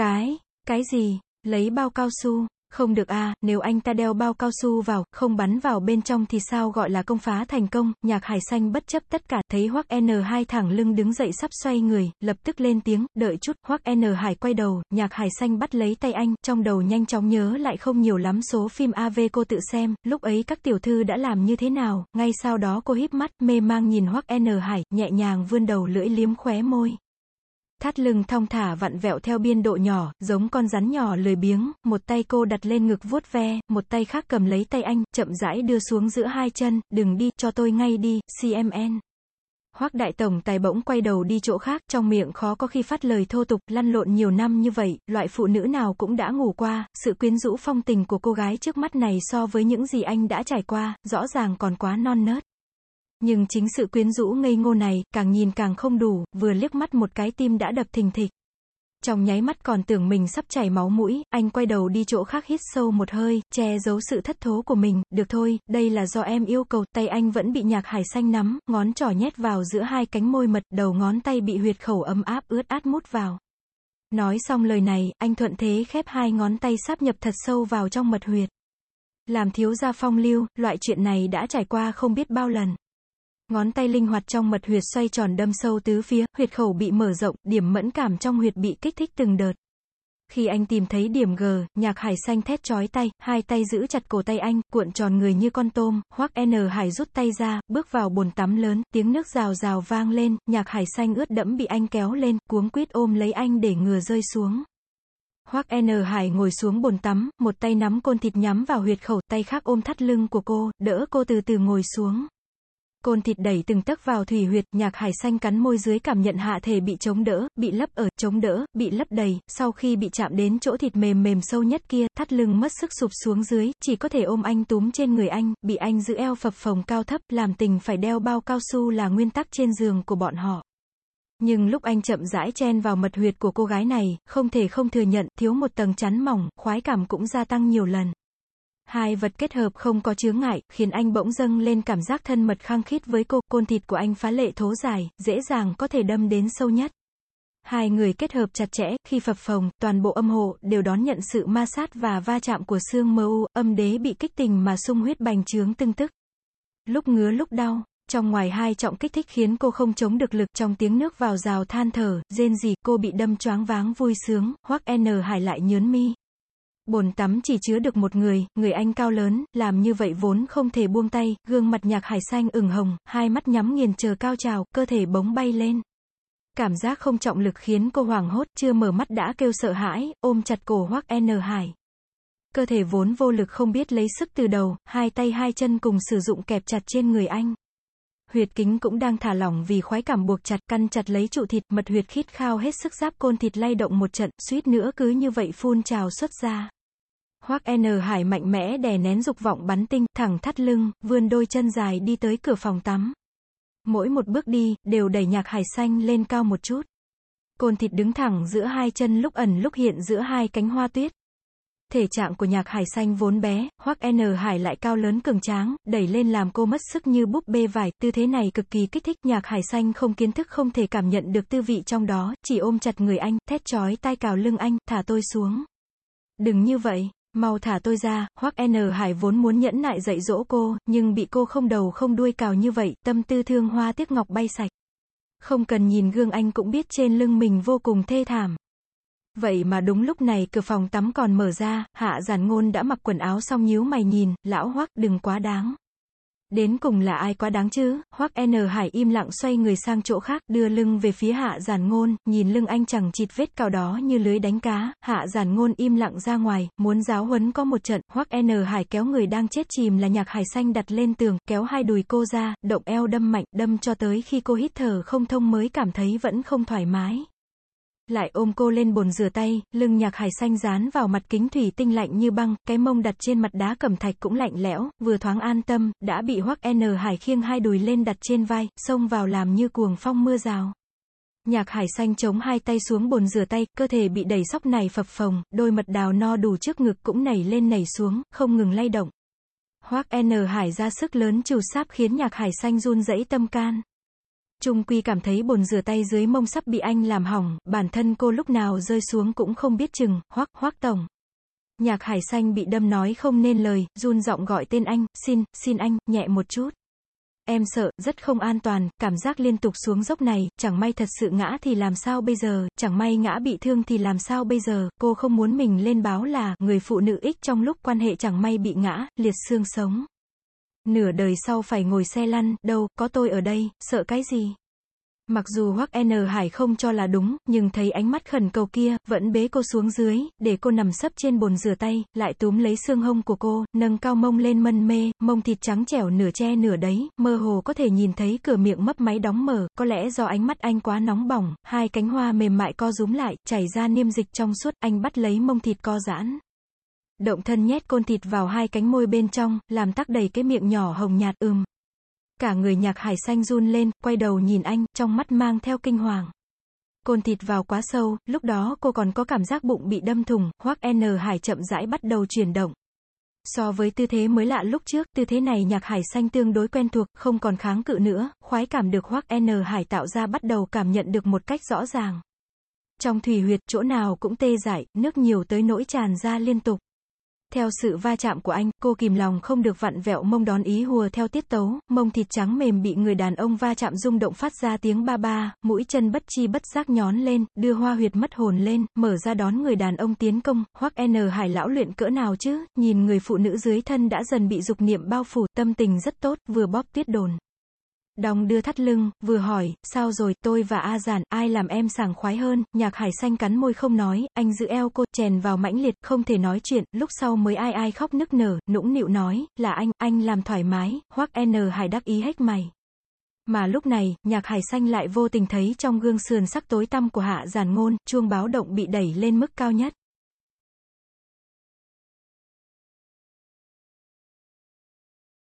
Cái, cái gì, lấy bao cao su, không được a nếu anh ta đeo bao cao su vào, không bắn vào bên trong thì sao gọi là công phá thành công, nhạc hải xanh bất chấp tất cả, thấy Hoắc N2 thẳng lưng đứng dậy sắp xoay người, lập tức lên tiếng, đợi chút, Hoắc N Hải quay đầu, nhạc hải xanh bắt lấy tay anh, trong đầu nhanh chóng nhớ lại không nhiều lắm số phim AV cô tự xem, lúc ấy các tiểu thư đã làm như thế nào, ngay sau đó cô híp mắt, mê mang nhìn Hoắc N Hải, nhẹ nhàng vươn đầu lưỡi liếm khóe môi. Thắt lưng thong thả vặn vẹo theo biên độ nhỏ, giống con rắn nhỏ lười biếng, một tay cô đặt lên ngực vuốt ve, một tay khác cầm lấy tay anh, chậm rãi đưa xuống giữa hai chân, đừng đi, cho tôi ngay đi, CMN. Hoác đại tổng tài bỗng quay đầu đi chỗ khác, trong miệng khó có khi phát lời thô tục, lăn lộn nhiều năm như vậy, loại phụ nữ nào cũng đã ngủ qua, sự quyến rũ phong tình của cô gái trước mắt này so với những gì anh đã trải qua, rõ ràng còn quá non nớt. Nhưng chính sự quyến rũ ngây ngô này, càng nhìn càng không đủ, vừa liếc mắt một cái tim đã đập thình thịch. Trong nháy mắt còn tưởng mình sắp chảy máu mũi, anh quay đầu đi chỗ khác hít sâu một hơi, che giấu sự thất thố của mình, được thôi, đây là do em yêu cầu, tay anh vẫn bị nhạc hải xanh nắm, ngón trỏ nhét vào giữa hai cánh môi mật, đầu ngón tay bị huyệt khẩu ấm áp ướt át mút vào. Nói xong lời này, anh thuận thế khép hai ngón tay sáp nhập thật sâu vào trong mật huyệt. Làm thiếu gia phong lưu, loại chuyện này đã trải qua không biết bao lần. Ngón tay linh hoạt trong mật huyệt xoay tròn đâm sâu tứ phía, huyệt khẩu bị mở rộng, điểm mẫn cảm trong huyệt bị kích thích từng đợt. Khi anh tìm thấy điểm G, nhạc hải xanh thét chói tay, hai tay giữ chặt cổ tay anh, cuộn tròn người như con tôm, hoắc N hải rút tay ra, bước vào bồn tắm lớn, tiếng nước rào rào vang lên, nhạc hải xanh ướt đẫm bị anh kéo lên, cuống quýt ôm lấy anh để ngừa rơi xuống. Hoắc N Hải ngồi xuống bồn tắm, một tay nắm côn thịt nhắm vào huyệt khẩu, tay khác ôm thắt lưng của cô, đỡ cô từ từ ngồi xuống. Côn thịt đẩy từng tấc vào thủy huyệt, nhạc hải xanh cắn môi dưới cảm nhận hạ thể bị chống đỡ, bị lấp ở, chống đỡ, bị lấp đầy, sau khi bị chạm đến chỗ thịt mềm mềm sâu nhất kia, thắt lưng mất sức sụp xuống dưới, chỉ có thể ôm anh túm trên người anh, bị anh giữ eo phập phồng cao thấp, làm tình phải đeo bao cao su là nguyên tắc trên giường của bọn họ. Nhưng lúc anh chậm rãi chen vào mật huyệt của cô gái này, không thể không thừa nhận, thiếu một tầng chắn mỏng, khoái cảm cũng gia tăng nhiều lần. Hai vật kết hợp không có chướng ngại, khiến anh bỗng dâng lên cảm giác thân mật khăng khít với cô, côn thịt của anh phá lệ thố dài, dễ dàng có thể đâm đến sâu nhất. Hai người kết hợp chặt chẽ, khi phập phồng, toàn bộ âm hộ đều đón nhận sự ma sát và va chạm của xương mơ u, âm đế bị kích tình mà sung huyết bành trướng tưng tức. Lúc ngứa lúc đau, trong ngoài hai trọng kích thích khiến cô không chống được lực trong tiếng nước vào rào than thở, rên gì, cô bị đâm choáng váng vui sướng, hoắc N hải lại nhớn mi. Bồn tắm chỉ chứa được một người, người anh cao lớn, làm như vậy vốn không thể buông tay, gương mặt nhạc hải xanh ửng hồng, hai mắt nhắm nghiền chờ cao trào, cơ thể bóng bay lên. Cảm giác không trọng lực khiến cô hoảng hốt, chưa mở mắt đã kêu sợ hãi, ôm chặt cổ hoắc N Hải. Cơ thể vốn vô lực không biết lấy sức từ đầu, hai tay hai chân cùng sử dụng kẹp chặt trên người anh. Huyệt kính cũng đang thả lỏng vì khoái cảm buộc chặt, căn chặt lấy trụ thịt, mật huyệt khít khao hết sức giáp côn thịt lay động một trận, suýt nữa cứ như vậy phun trào xuất ra khoác N Hải mạnh mẽ đè nén dục vọng bắn tinh, thẳng thắt lưng, vươn đôi chân dài đi tới cửa phòng tắm. Mỗi một bước đi, đều đẩy nhạc hải xanh lên cao một chút. Côn thịt đứng thẳng giữa hai chân lúc ẩn lúc hiện giữa hai cánh hoa tuyết. Thể trạng của nhạc hải xanh vốn bé, hoắc N hải lại cao lớn cường tráng, đẩy lên làm cô mất sức như búp bê vải, tư thế này cực kỳ kích thích, nhạc hải xanh không kiến thức không thể cảm nhận được tư vị trong đó, chỉ ôm chặt người anh, thét chói tai cào lưng anh, thả tôi xuống. Đừng như vậy. Mau thả tôi ra, Hoắc N Hải vốn muốn nhẫn nại dạy dỗ cô, nhưng bị cô không đầu không đuôi cào như vậy, tâm tư thương hoa tiếc ngọc bay sạch. Không cần nhìn gương anh cũng biết trên lưng mình vô cùng thê thảm. Vậy mà đúng lúc này cửa phòng tắm còn mở ra, hạ giản ngôn đã mặc quần áo xong nhíu mày nhìn, lão Hoắc đừng quá đáng. Đến cùng là ai quá đáng chứ, hoắc N. Hải im lặng xoay người sang chỗ khác, đưa lưng về phía hạ giản ngôn, nhìn lưng anh chẳng chịt vết cào đó như lưới đánh cá, hạ giản ngôn im lặng ra ngoài, muốn giáo huấn có một trận, hoắc N. Hải kéo người đang chết chìm là nhạc hải xanh đặt lên tường, kéo hai đùi cô ra, động eo đâm mạnh, đâm cho tới khi cô hít thở không thông mới cảm thấy vẫn không thoải mái lại ôm cô lên bồn rửa tay, lưng nhạc hải xanh dán vào mặt kính thủy tinh lạnh như băng, cái mông đặt trên mặt đá cẩm thạch cũng lạnh lẽo, vừa thoáng an tâm, đã bị hoắc N hải khiêng hai đùi lên đặt trên vai, xông vào làm như cuồng phong mưa rào. Nhạc hải xanh chống hai tay xuống bồn rửa tay, cơ thể bị đẩy sóc này phập phồng, đôi mật đào no đủ trước ngực cũng nảy lên nảy xuống, không ngừng lay động. Hoắc N hải ra sức lớn trù sáp khiến nhạc hải xanh run rẩy tâm can. Trung Quy cảm thấy bồn rửa tay dưới mông sắp bị anh làm hỏng, bản thân cô lúc nào rơi xuống cũng không biết chừng, hoắc, hoắc tổng. Nhạc hải xanh bị đâm nói không nên lời, run giọng gọi tên anh, xin, xin anh, nhẹ một chút. Em sợ, rất không an toàn, cảm giác liên tục xuống dốc này, chẳng may thật sự ngã thì làm sao bây giờ, chẳng may ngã bị thương thì làm sao bây giờ, cô không muốn mình lên báo là, người phụ nữ ích trong lúc quan hệ chẳng may bị ngã, liệt xương sống. Nửa đời sau phải ngồi xe lăn, đâu, có tôi ở đây, sợ cái gì? Mặc dù Hoắc N Hải không cho là đúng, nhưng thấy ánh mắt khẩn cầu kia, vẫn bế cô xuống dưới, để cô nằm sấp trên bồn rửa tay, lại túm lấy xương hông của cô, nâng cao mông lên mân mê, mông thịt trắng trẻo nửa che nửa đấy, mơ hồ có thể nhìn thấy cửa miệng mấp máy đóng mở, có lẽ do ánh mắt anh quá nóng bỏng, hai cánh hoa mềm mại co rúm lại, chảy ra niêm dịch trong suốt, anh bắt lấy mông thịt co giãn. Động thân nhét côn thịt vào hai cánh môi bên trong, làm tắc đầy cái miệng nhỏ hồng nhạt ừm. Cả người nhạc hải xanh run lên, quay đầu nhìn anh, trong mắt mang theo kinh hoàng. Côn thịt vào quá sâu, lúc đó cô còn có cảm giác bụng bị đâm thủng, hoắc N Hải chậm rãi bắt đầu chuyển động. So với tư thế mới lạ lúc trước, tư thế này nhạc hải xanh tương đối quen thuộc, không còn kháng cự nữa, khoái cảm được hoắc N Hải tạo ra bắt đầu cảm nhận được một cách rõ ràng. Trong thủy huyệt, chỗ nào cũng tê dại, nước nhiều tới nỗi tràn ra liên tục. Theo sự va chạm của anh, cô kìm lòng không được vặn vẹo mông đón ý hùa theo tiết tấu, mông thịt trắng mềm bị người đàn ông va chạm rung động phát ra tiếng ba ba, mũi chân bất chi bất giác nhón lên, đưa hoa huyệt mất hồn lên, mở ra đón người đàn ông tiến công, hoắc N hải lão luyện cỡ nào chứ, nhìn người phụ nữ dưới thân đã dần bị dục niệm bao phủ, tâm tình rất tốt, vừa bóp tiết đồn. Đong đưa thắt lưng, vừa hỏi, sao rồi, tôi và A giản, ai làm em sảng khoái hơn, nhạc hải xanh cắn môi không nói, anh giữ eo cô, chèn vào mãnh liệt, không thể nói chuyện, lúc sau mới ai ai khóc nức nở, nũng nịu nói, là anh, anh làm thoải mái, hoắc N hải đắc ý hết mày. Mà lúc này, nhạc hải xanh lại vô tình thấy trong gương sườn sắc tối tăm của hạ giản ngôn, chuông báo động bị đẩy lên mức cao nhất.